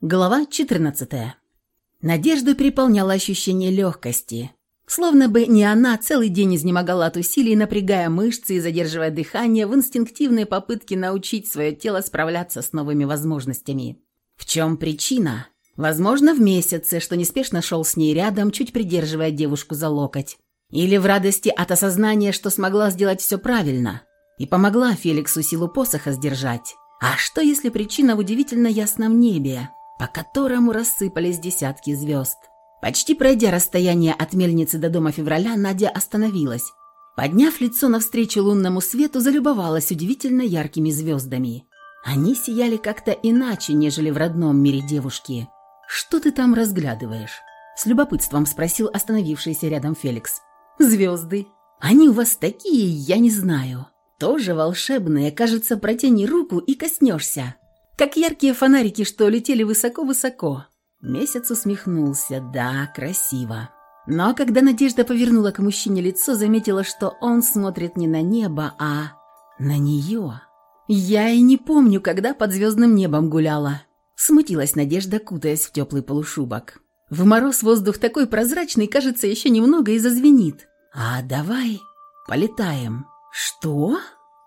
Глава 14. Надежду переполняло ощущение легкости. Словно бы не она целый день изнемогала от усилий, напрягая мышцы и задерживая дыхание в инстинктивной попытке научить свое тело справляться с новыми возможностями. В чем причина? Возможно, в месяце, что неспешно шел с ней рядом, чуть придерживая девушку за локоть. Или в радости от осознания, что смогла сделать все правильно и помогла Феликсу силу посоха сдержать. А что, если причина в удивительно ясном небе? По которому рассыпались десятки звезд. Почти пройдя расстояние от мельницы до дома февраля, Надя остановилась. Подняв лицо навстречу лунному свету, залюбовалась удивительно яркими звездами. Они сияли как-то иначе, нежели в родном мире девушки. «Что ты там разглядываешь?» С любопытством спросил остановившийся рядом Феликс. «Звезды. Они у вас такие, я не знаю. Тоже волшебные, кажется, протяни руку и коснешься как яркие фонарики, что летели высоко-высоко. Месяц усмехнулся. Да, красиво. Но когда Надежда повернула к мужчине лицо, заметила, что он смотрит не на небо, а на нее. Я и не помню, когда под звездным небом гуляла. Смутилась Надежда, кутаясь в теплый полушубок. В мороз воздух такой прозрачный, кажется, еще немного и зазвенит. А давай полетаем. Что?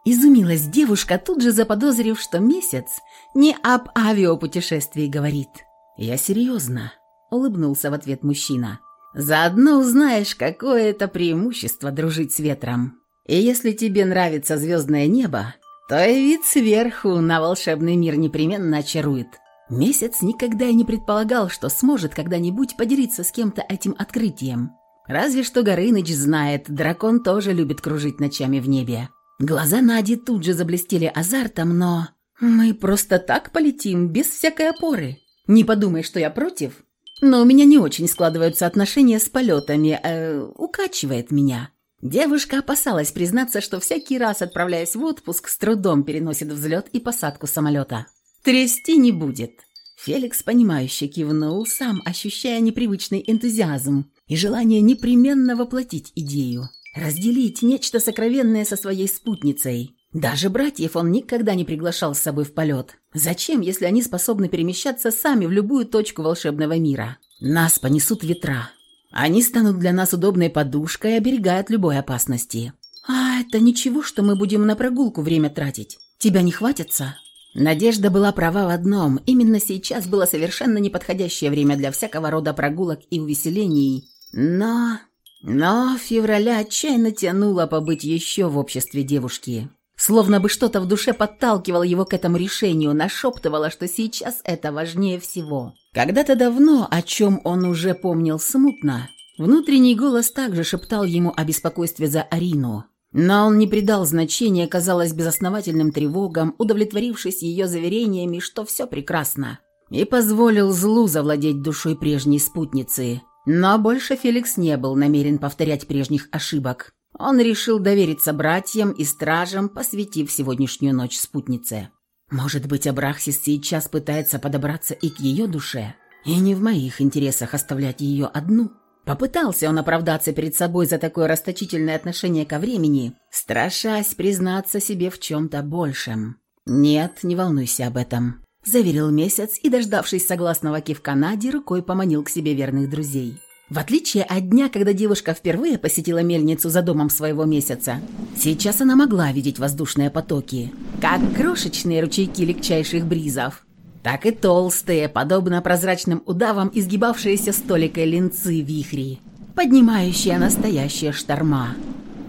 Изумилась девушка, тут же заподозрив, что месяц не об авиапутешествии говорит. «Я серьезно», — улыбнулся в ответ мужчина. «Заодно узнаешь, какое это преимущество дружить с ветром. И если тебе нравится звездное небо, то и вид сверху на волшебный мир непременно очарует». Месяц никогда и не предполагал, что сможет когда-нибудь поделиться с кем-то этим открытием. Разве что Горыныч знает, дракон тоже любит кружить ночами в небе. Глаза Нади тут же заблестели азартом, но... «Мы просто так полетим, без всякой опоры. Не подумай, что я против, но у меня не очень складываются отношения с полетами, э, укачивает меня». Девушка опасалась признаться, что всякий раз, отправляясь в отпуск, с трудом переносит взлет и посадку самолета. «Трясти не будет». Феликс, понимающе кивнул, сам ощущая непривычный энтузиазм и желание непременно воплотить идею. Разделить нечто сокровенное со своей спутницей. Даже братьев он никогда не приглашал с собой в полет. Зачем, если они способны перемещаться сами в любую точку волшебного мира? Нас понесут ветра. Они станут для нас удобной подушкой и оберегают любой опасности. А это ничего, что мы будем на прогулку время тратить. Тебя не хватится? Надежда была права в одном. Именно сейчас было совершенно неподходящее время для всякого рода прогулок и увеселений. Но но февраля отчаянно тянуло побыть еще в обществе девушки. Словно бы что-то в душе подталкивало его к этому решению, нашептывало, что сейчас это важнее всего. Когда-то давно, о чем он уже помнил смутно, внутренний голос также шептал ему о беспокойстве за Арину. Но он не придал значения, казалось, безосновательным тревогам, удовлетворившись ее заверениями, что все прекрасно, и позволил злу завладеть душой прежней спутницы, но больше Феликс не был намерен повторять прежних ошибок. Он решил довериться братьям и стражам, посвятив сегодняшнюю ночь спутнице. Может быть, Абрахсис сейчас пытается подобраться и к ее душе? И не в моих интересах оставлять ее одну. Попытался он оправдаться перед собой за такое расточительное отношение ко времени, страшась признаться себе в чем-то большем. «Нет, не волнуйся об этом заверил месяц и, дождавшись согласного кивка Нади, рукой поманил к себе верных друзей. В отличие от дня, когда девушка впервые посетила мельницу за домом своего месяца, сейчас она могла видеть воздушные потоки, как крошечные ручейки легчайших бризов, так и толстые, подобно прозрачным удавам, изгибавшиеся столикой линцы вихри, поднимающие настоящие шторма.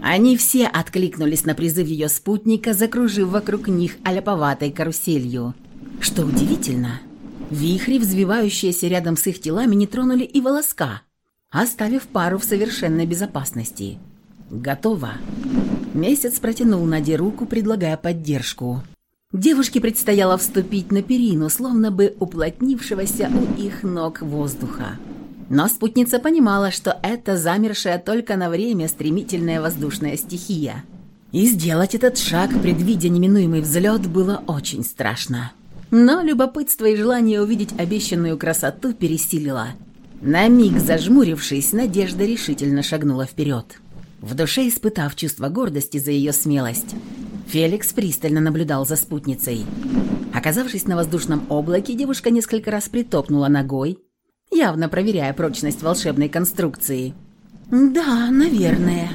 Они все откликнулись на призыв ее спутника, закружив вокруг них аляповатой каруселью – что удивительно, вихри, взвивающиеся рядом с их телами, не тронули и волоска, оставив пару в совершенной безопасности. «Готово». Месяц протянул Наде руку, предлагая поддержку. Девушке предстояло вступить на перину, словно бы уплотнившегося у их ног воздуха. Но спутница понимала, что это замершая только на время стремительная воздушная стихия. И сделать этот шаг, предвидя неминуемый взлет, было очень страшно. Но любопытство и желание увидеть обещанную красоту пересилило. На миг зажмурившись, Надежда решительно шагнула вперед. В душе испытав чувство гордости за ее смелость, Феликс пристально наблюдал за спутницей. Оказавшись на воздушном облаке, девушка несколько раз притопнула ногой, явно проверяя прочность волшебной конструкции. «Да, наверное».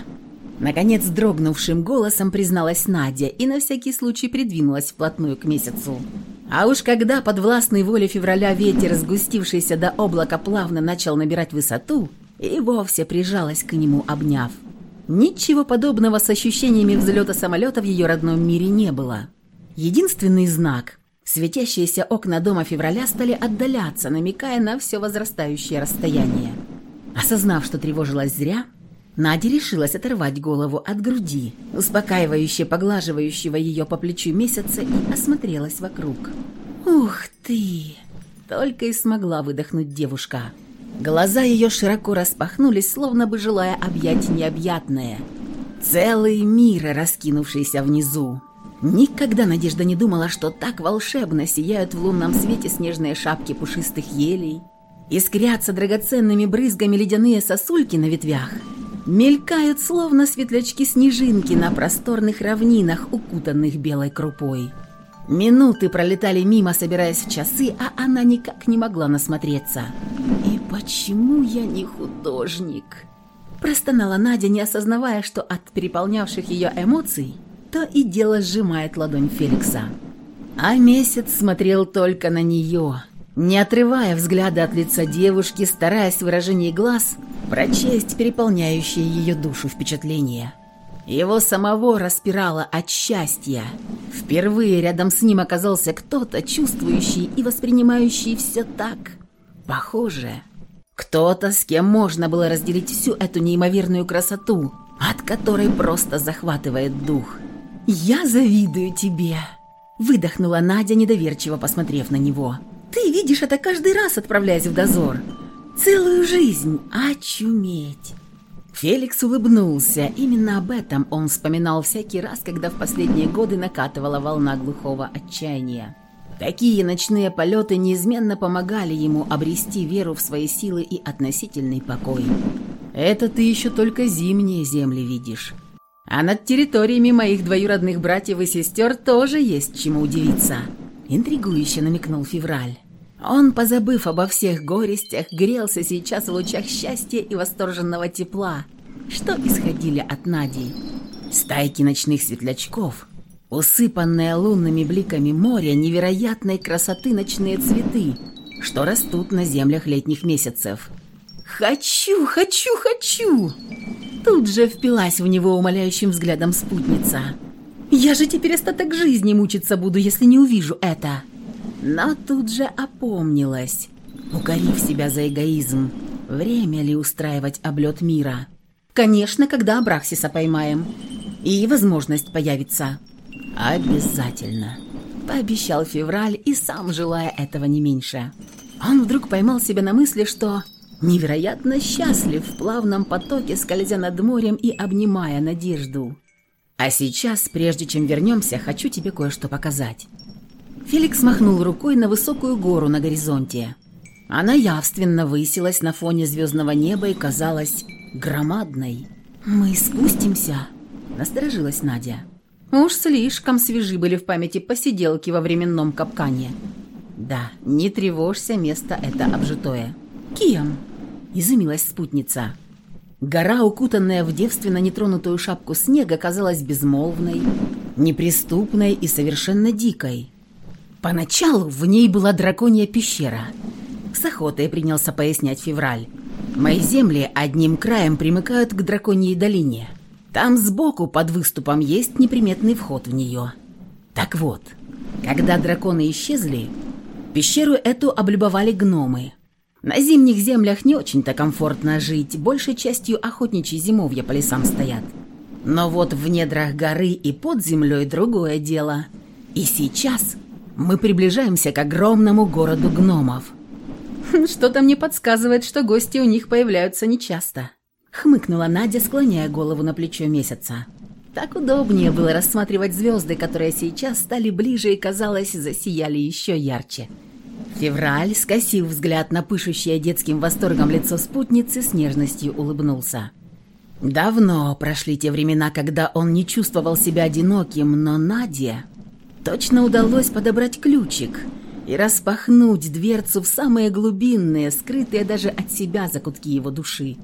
Наконец, дрогнувшим голосом призналась Надя и на всякий случай придвинулась вплотную к месяцу. А уж когда под властной волей февраля ветер, сгустившийся до облака, плавно начал набирать высоту, и вовсе прижалась к нему, обняв. Ничего подобного с ощущениями взлета самолета в ее родном мире не было. Единственный знак – светящиеся окна дома февраля стали отдаляться, намекая на все возрастающее расстояние. Осознав, что тревожилась зря, Надя решилась оторвать голову от груди, успокаивающе поглаживающего ее по плечу месяца, и осмотрелась вокруг. «Ух ты!» Только и смогла выдохнуть девушка. Глаза ее широко распахнулись, словно бы желая объять необъятное. Целый мир, раскинувшийся внизу. Никогда Надежда не думала, что так волшебно сияют в лунном свете снежные шапки пушистых елей, искрятся драгоценными брызгами ледяные сосульки на ветвях – мелькают словно светлячки-снежинки на просторных равнинах, укутанных белой крупой. Минуты пролетали мимо, собираясь в часы, а она никак не могла насмотреться. «И почему я не художник?» Простонала Надя, не осознавая, что от переполнявших ее эмоций то и дело сжимает ладонь Феликса. А месяц смотрел только на нее – не отрывая взгляда от лица девушки, стараясь в выражении глаз прочесть переполняющее ее душу впечатление. Его самого распирало от счастья. Впервые рядом с ним оказался кто-то, чувствующий и воспринимающий все так. Похоже. Кто-то, с кем можно было разделить всю эту неимоверную красоту, от которой просто захватывает дух. «Я завидую тебе!» Выдохнула Надя, недоверчиво посмотрев на него. Ты видишь это каждый раз, отправляясь в дозор. Целую жизнь. Очуметь. Феликс улыбнулся. Именно об этом он вспоминал всякий раз, когда в последние годы накатывала волна глухого отчаяния. Такие ночные полеты неизменно помогали ему обрести веру в свои силы и относительный покой. Это ты еще только зимние земли видишь. А над территориями моих двоюродных братьев и сестер тоже есть чему удивиться. Интригующе намекнул Февраль. Он, позабыв обо всех горестях, грелся сейчас в лучах счастья и восторженного тепла, что исходили от Нади. Стайки ночных светлячков, усыпанные лунными бликами моря, невероятной красоты ночные цветы, что растут на землях летних месяцев. «Хочу, хочу, хочу!» Тут же впилась в него умоляющим взглядом спутница. «Я же теперь остаток жизни мучиться буду, если не увижу это!» Но тут же опомнилась, укорив себя за эгоизм. Время ли устраивать облет мира? Конечно, когда Абрахсиса поймаем. И возможность появится. Обязательно. Пообещал Февраль и сам желая этого не меньше. Он вдруг поймал себя на мысли, что невероятно счастлив в плавном потоке, скользя над морем и обнимая надежду. А сейчас, прежде чем вернемся, хочу тебе кое-что показать. Феликс махнул рукой на высокую гору на горизонте. Она явственно высилась на фоне звездного неба и казалась громадной. «Мы спустимся?» – насторожилась Надя. Уж слишком свежи были в памяти посиделки во временном капкане. «Да, не тревожься, место это обжитое». «Кем?» – изумилась спутница. Гора, укутанная в девственно нетронутую шапку снега, казалась безмолвной, неприступной и совершенно дикой. Поначалу в ней была драконья пещера. С охотой принялся пояснять Февраль. Мои земли одним краем примыкают к драконьей долине. Там сбоку под выступом есть неприметный вход в нее. Так вот, когда драконы исчезли, пещеру эту облюбовали гномы. На зимних землях не очень-то комфортно жить, большей частью охотничьи зимовья по лесам стоят. Но вот в недрах горы и под землей другое дело. И сейчас мы приближаемся к огромному городу гномов. Что-то мне подсказывает, что гости у них появляются нечасто. Хмыкнула Надя, склоняя голову на плечо месяца. Так удобнее было рассматривать звезды, которые сейчас стали ближе и, казалось, засияли еще ярче. Февраль, скосив взгляд на пышущее детским восторгом лицо спутницы, с нежностью улыбнулся. Давно прошли те времена, когда он не чувствовал себя одиноким, но Надя Точно удалось подобрать ключик и распахнуть дверцу в самые глубинные, скрытые даже от себя закутки его души.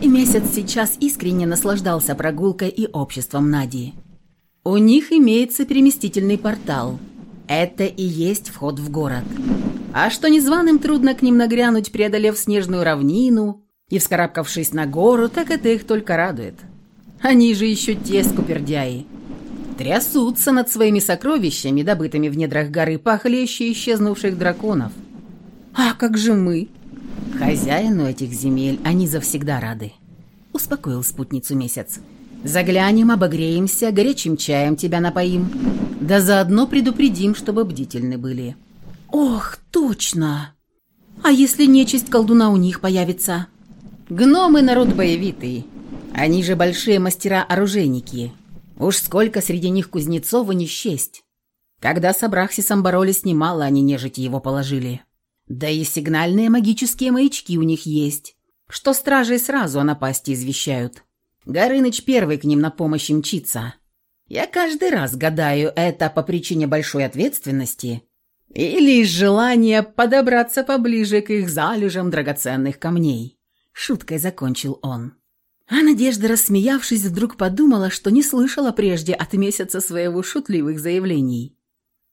И месяц сейчас искренне наслаждался прогулкой и обществом Нади. У них имеется переместительный портал. Это и есть вход в город. А что незваным трудно к ним нагрянуть, преодолев снежную равнину и вскарабкавшись на гору, так это их только радует. Они же еще те скупердяи. Трясутся над своими сокровищами, добытыми в недрах горы, похлеще исчезнувших драконов. А как же мы? Хозяину этих земель они завсегда рады. Успокоил спутницу месяц. Заглянем, обогреемся, горячим чаем тебя напоим. Да заодно предупредим, чтобы бдительны были. Ох, точно! А если нечисть колдуна у них появится? Гномы народ боевитый. Они же большие мастера-оружейники. Уж сколько среди них кузнецов не счесть. Когда с Абрахсисом боролись, немало они нежити его положили. Да и сигнальные магические маячки у них есть, что стражей сразу о напасти извещают. Горыныч первый к ним на помощь мчится. Я каждый раз гадаю, это по причине большой ответственности или из желания подобраться поближе к их залежам драгоценных камней. Шуткой закончил он. А Надежда, рассмеявшись, вдруг подумала, что не слышала прежде от месяца своего шутливых заявлений.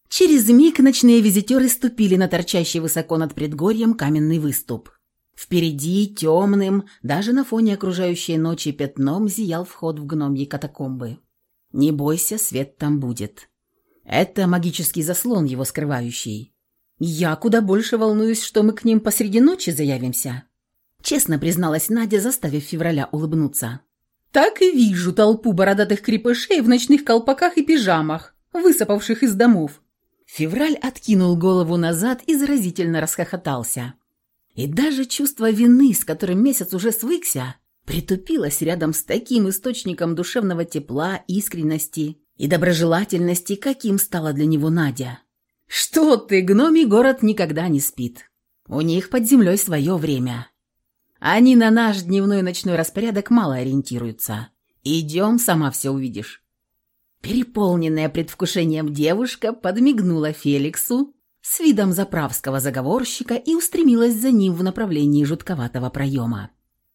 Через миг ночные визитеры ступили на торчащий высоко над предгорьем каменный выступ. Впереди, темным, даже на фоне окружающей ночи пятном, зиял вход в гномьи катакомбы. «Не бойся, свет там будет». Это магический заслон, его скрывающий. Я куда больше волнуюсь, что мы к ним посреди ночи заявимся. Честно призналась Надя, заставив февраля улыбнуться. «Так и вижу толпу бородатых крепышей в ночных колпаках и пижамах, высыпавших из домов». Февраль откинул голову назад и заразительно расхохотался. И даже чувство вины, с которым месяц уже свыкся, притупилось рядом с таким источником душевного тепла, искренности и доброжелательности, каким стала для него Надя. «Что ты, гномий город никогда не спит. У них под землей свое время. Они на наш дневной и ночной распорядок мало ориентируются. Идем, сама все увидишь». Переполненная предвкушением девушка подмигнула Феликсу с видом заправского заговорщика и устремилась за ним в направлении жутковатого проема.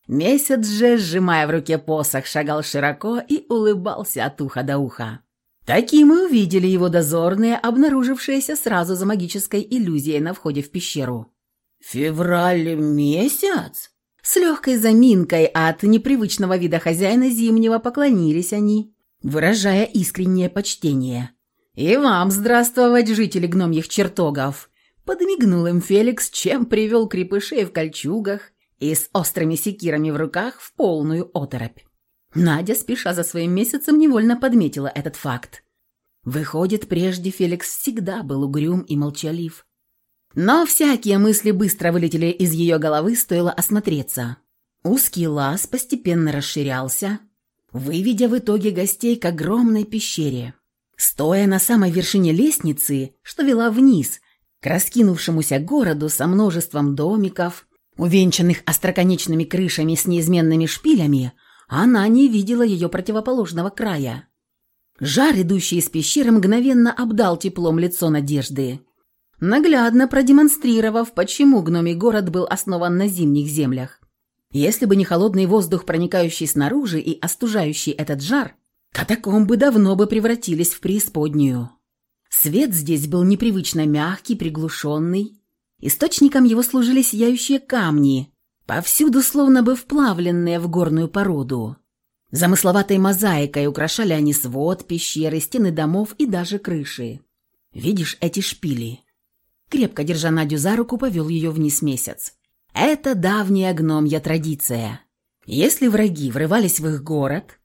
Месяц же, сжимая в руке посох, шагал широко и улыбался от уха до уха. Таким и увидели его дозорные, обнаружившиеся сразу за магической иллюзией на входе в пещеру. «Февраль месяц?» С легкой заминкой от непривычного вида хозяина зимнего поклонились они, выражая искреннее почтение. «И вам здравствовать, жители гномьих чертогов!» Подмигнул им Феликс, чем привел крепышей в кольчугах и с острыми секирами в руках в полную оторопь. Надя, спеша за своим месяцем, невольно подметила этот факт. Выходит, прежде Феликс всегда был угрюм и молчалив. Но всякие мысли быстро вылетели из ее головы, стоило осмотреться. Узкий лаз постепенно расширялся, выведя в итоге гостей к огромной пещере. Стоя на самой вершине лестницы, что вела вниз, к раскинувшемуся городу со множеством домиков, увенчанных остроконечными крышами с неизменными шпилями, она не видела ее противоположного края. Жар, идущий из пещеры, мгновенно обдал теплом лицо Надежды наглядно продемонстрировав, почему гномий город был основан на зимних землях. Если бы не холодный воздух, проникающий снаружи и остужающий этот жар, катакомбы давно бы превратились в преисподнюю. Свет здесь был непривычно мягкий, приглушенный. Источником его служили сияющие камни, повсюду словно бы вплавленные в горную породу. Замысловатой мозаикой украшали они свод, пещеры, стены домов и даже крыши. Видишь эти шпили? Крепко держа Надю за руку, повел ее вниз месяц. Это давняя гномья традиция. Если враги врывались в их город,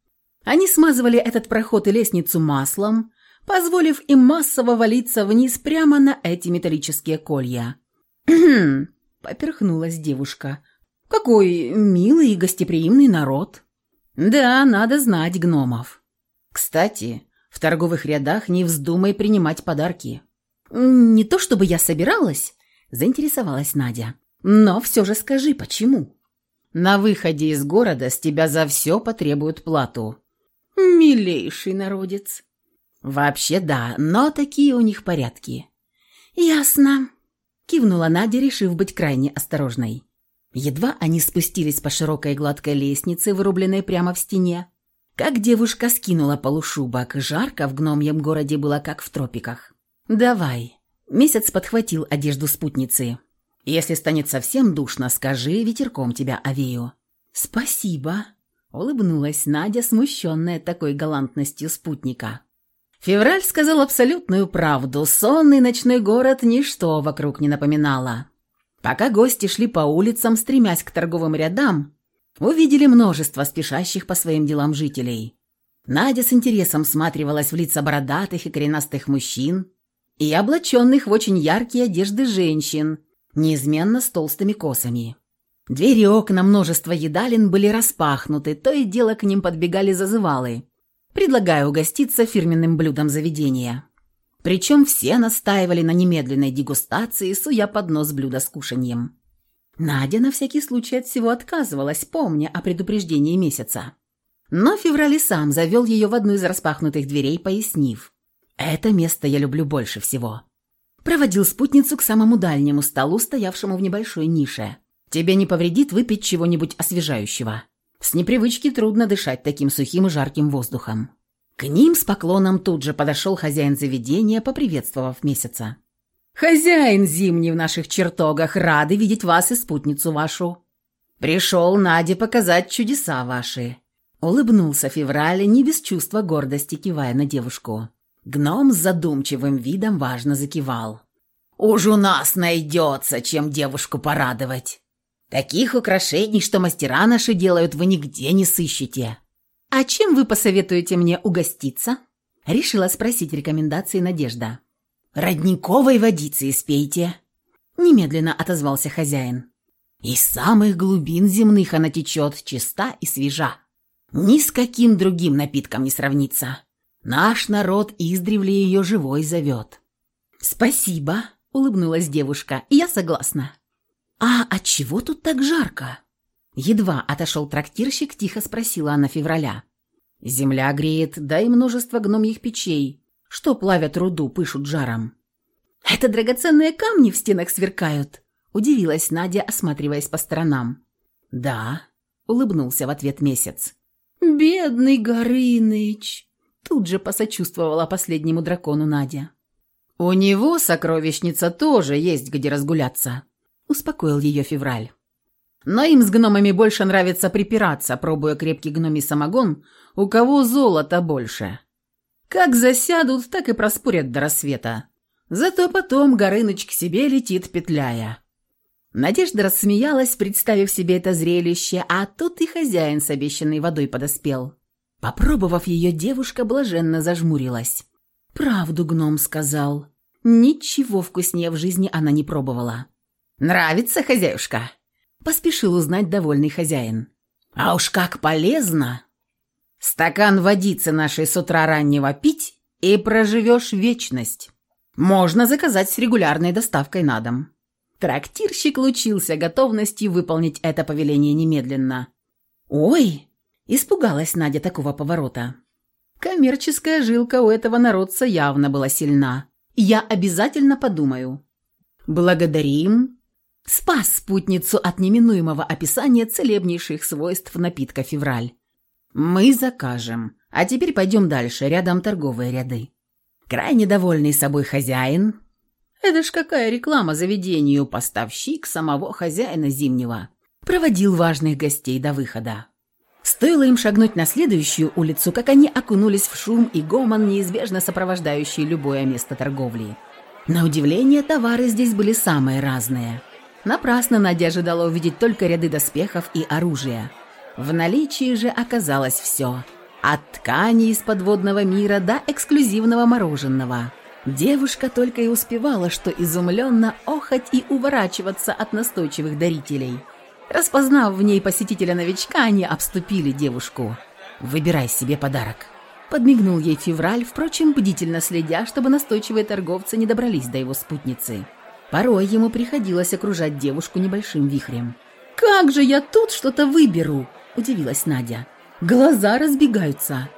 они смазывали этот проход и лестницу маслом, позволив им массово валиться вниз прямо на эти металлические колья. «Хм!» — поперхнулась девушка. «Какой милый и гостеприимный народ!» «Да, надо знать гномов. Кстати, в торговых рядах не вздумай принимать подарки. «Не то чтобы я собиралась», – заинтересовалась Надя. «Но все же скажи, почему?» «На выходе из города с тебя за все потребуют плату». «Милейший народец». «Вообще да, но такие у них порядки». «Ясно», – кивнула Надя, решив быть крайне осторожной. Едва они спустились по широкой гладкой лестнице, вырубленной прямо в стене, как девушка скинула полушубок. Жарко в гномьем городе было, как в тропиках. «Давай». Месяц подхватил одежду спутницы. «Если станет совсем душно, скажи, ветерком тебя овею». «Спасибо», — улыбнулась Надя, смущенная такой галантностью спутника. Февраль сказал абсолютную правду. Сонный ночной город ничто вокруг не напоминало. Пока гости шли по улицам, стремясь к торговым рядам, увидели множество спешащих по своим делам жителей. Надя с интересом всматривалась в лица бородатых и коренастых мужчин и облаченных в очень яркие одежды женщин, неизменно с толстыми косами. Двери окна множества едалин были распахнуты, то и дело к ним подбегали зазывалы, предлагая угоститься фирменным блюдом заведения. Причем все настаивали на немедленной дегустации, суя под нос блюда с кушаньем. Надя на всякий случай от всего отказывалась, помня о предупреждении месяца. Но Феврали сам завел ее в одну из распахнутых дверей, пояснив. «Это место я люблю больше всего». Проводил спутницу к самому дальнему столу, стоявшему в небольшой нише. «Тебе не повредит выпить чего-нибудь освежающего. С непривычки трудно дышать таким сухим и жарким воздухом». К ним с поклоном тут же подошел хозяин заведения, поприветствовав месяца. «Хозяин зимний в наших чертогах, рады видеть вас и спутницу вашу. Пришел Наде показать чудеса ваши». Улыбнулся Февраль, не без чувства гордости, кивая на девушку. Гном с задумчивым видом важно закивал. «Уж у нас найдется, чем девушку порадовать. Таких украшений, что мастера наши делают, вы нигде не сыщете». «А чем вы посоветуете мне угоститься?» Решила спросить рекомендации Надежда. «Родниковой водицы испейте», — немедленно отозвался хозяин. «Из самых глубин земных она течет, чиста и свежа. Ни с каким другим напитком не сравнится. Наш народ издревле ее живой зовет». «Спасибо», — улыбнулась девушка, — «я согласна». «А отчего тут так жарко?» Едва отошел трактирщик, тихо спросила она февраля. «Земля греет, да и множество гномьих печей, что плавят руду, пышут жаром». «Это драгоценные камни в стенах сверкают», — удивилась Надя, осматриваясь по сторонам. «Да», — улыбнулся в ответ месяц. «Бедный Горыныч!» — тут же посочувствовала последнему дракону Надя. «У него, сокровищница, тоже есть где разгуляться», — успокоил ее февраль. Но им с гномами больше нравится припираться, пробуя крепкий гномий самогон, у кого золота больше. Как засядут, так и проспорят до рассвета. Зато потом Горыныч к себе летит, петляя. Надежда рассмеялась, представив себе это зрелище, а тут и хозяин с обещанной водой подоспел. Попробовав ее, девушка блаженно зажмурилась. «Правду гном сказал. Ничего вкуснее в жизни она не пробовала». «Нравится, хозяюшка?» Поспешил узнать довольный хозяин. «А уж как полезно! Стакан водицы нашей с утра раннего пить, и проживешь вечность. Можно заказать с регулярной доставкой на дом». Трактирщик лучился готовностью выполнить это повеление немедленно. «Ой!» – испугалась Надя такого поворота. Коммерческая жилка у этого народца явно была сильна. Я обязательно подумаю. «Благодарим!» спас спутницу от неминуемого описания целебнейших свойств напитка «Февраль». «Мы закажем. А теперь пойдем дальше, рядом торговые ряды». Крайне довольный собой хозяин. Это ж какая реклама заведению, поставщик самого хозяина зимнего. Проводил важных гостей до выхода. Стоило им шагнуть на следующую улицу, как они окунулись в шум и гомон, неизбежно сопровождающий любое место торговли. На удивление, товары здесь были самые разные – Напрасно Надя ожидала увидеть только ряды доспехов и оружия. В наличии же оказалось все. От ткани из подводного мира до эксклюзивного мороженого. Девушка только и успевала, что изумленно охоть и уворачиваться от настойчивых дарителей. Распознав в ней посетителя-новичка, они обступили девушку. «Выбирай себе подарок». Подмигнул ей Февраль, впрочем, бдительно следя, чтобы настойчивые торговцы не добрались до его спутницы. Порой ему приходилось окружать девушку небольшим вихрем. «Как же я тут что-то выберу?» – удивилась Надя. «Глаза разбегаются.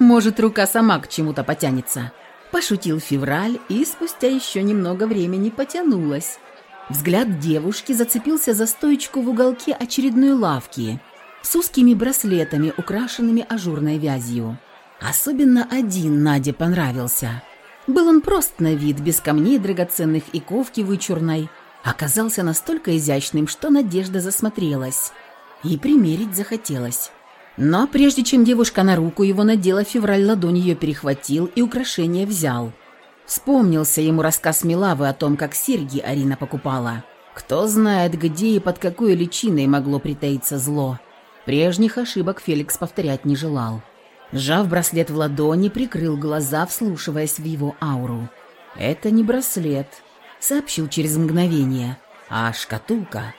Может, рука сама к чему-то потянется». Пошутил февраль, и спустя еще немного времени потянулась. Взгляд девушки зацепился за стоечку в уголке очередной лавки с узкими браслетами, украшенными ажурной вязью. Особенно один Наде понравился. Был он прост на вид, без камней драгоценных и ковки вычурной. Оказался настолько изящным, что Надежда засмотрелась. И примерить захотелось. Но прежде чем девушка на руку его надела, февраль ладонь ее перехватил и украшение взял. Вспомнился ему рассказ Милавы о том, как серьги Арина покупала. Кто знает, где и под какой личиной могло притаиться зло. Прежних ошибок Феликс повторять не желал. Сжав браслет в ладони, прикрыл глаза, вслушиваясь в его ауру. «Это не браслет», — сообщил через мгновение, — «а шкатулка.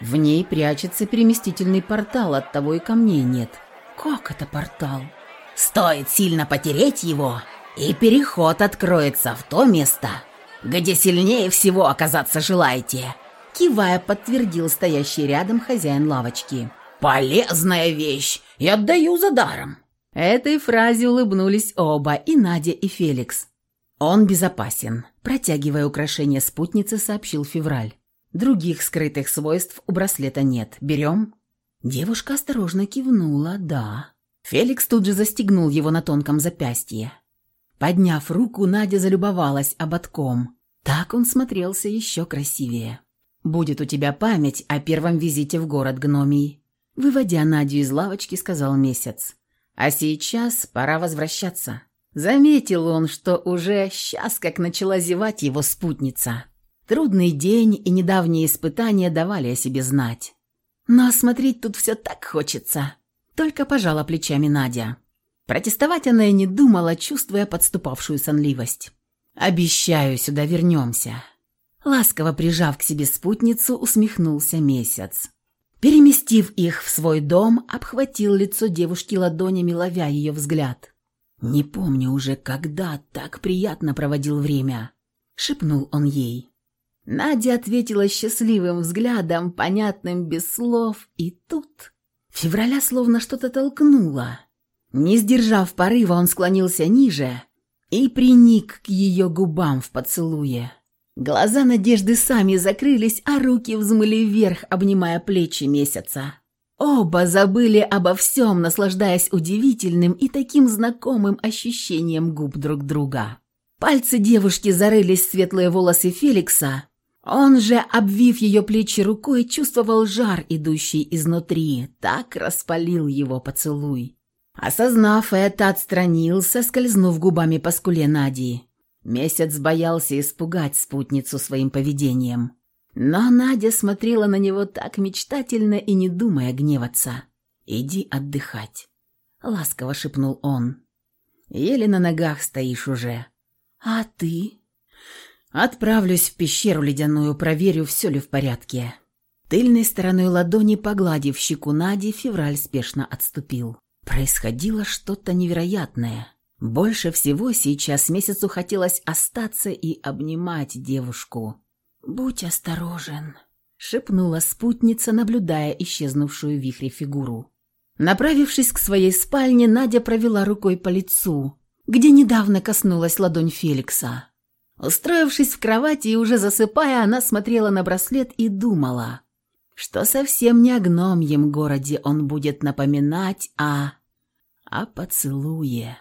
В ней прячется переместительный портал, оттого и камней нет». «Как это портал?» «Стоит сильно потереть его, и переход откроется в то место, где сильнее всего оказаться желаете», кивая подтвердил стоящий рядом хозяин лавочки. «Полезная вещь и отдаю за даром». Этой фразе улыбнулись оба, и Надя, и Феликс. «Он безопасен», – протягивая украшение спутницы, сообщил Февраль. «Других скрытых свойств у браслета нет. Берем?» Девушка осторожно кивнула «да». Феликс тут же застегнул его на тонком запястье. Подняв руку, Надя залюбовалась ободком. Так он смотрелся еще красивее. «Будет у тебя память о первом визите в город гномий», выводя Надю из лавочки, сказал Месяц. А сейчас пора возвращаться. Заметил он, что уже сейчас как начала зевать его спутница. Трудный день и недавние испытания давали о себе знать. Но смотреть тут все так хочется. Только пожала плечами Надя. Протестовать она и не думала, чувствуя подступавшую сонливость. «Обещаю, сюда вернемся». Ласково прижав к себе спутницу, усмехнулся месяц. Переместив их в свой дом, обхватил лицо девушки ладонями, ловя ее взгляд. «Не помню уже, когда так приятно проводил время», — шепнул он ей. Надя ответила счастливым взглядом, понятным без слов, и тут... Февраля словно что-то толкнуло. Не сдержав порыва, он склонился ниже и приник к ее губам в поцелуе. Глаза Надежды сами закрылись, а руки взмыли вверх, обнимая плечи месяца. Оба забыли обо всем, наслаждаясь удивительным и таким знакомым ощущением губ друг друга. Пальцы девушки зарылись в светлые волосы Феликса. Он же, обвив ее плечи рукой, чувствовал жар, идущий изнутри. Так распалил его поцелуй. Осознав это, отстранился, скользнув губами по скуле Нади. Месяц боялся испугать спутницу своим поведением. Но Надя смотрела на него так мечтательно и не думая гневаться. «Иди отдыхать», — ласково шепнул он. «Еле на ногах стоишь уже». «А ты?» «Отправлюсь в пещеру ледяную, проверю, все ли в порядке». Тыльной стороной ладони, погладив щеку Нади, февраль спешно отступил. Происходило что-то невероятное. Больше всего сейчас месяцу хотелось остаться и обнимать девушку. «Будь осторожен», — шепнула спутница, наблюдая исчезнувшую в вихре фигуру. Направившись к своей спальне, Надя провела рукой по лицу, где недавно коснулась ладонь Феликса. Устроившись в кровати и уже засыпая, она смотрела на браслет и думала, что совсем не о гномьем городе он будет напоминать, а о поцелуе.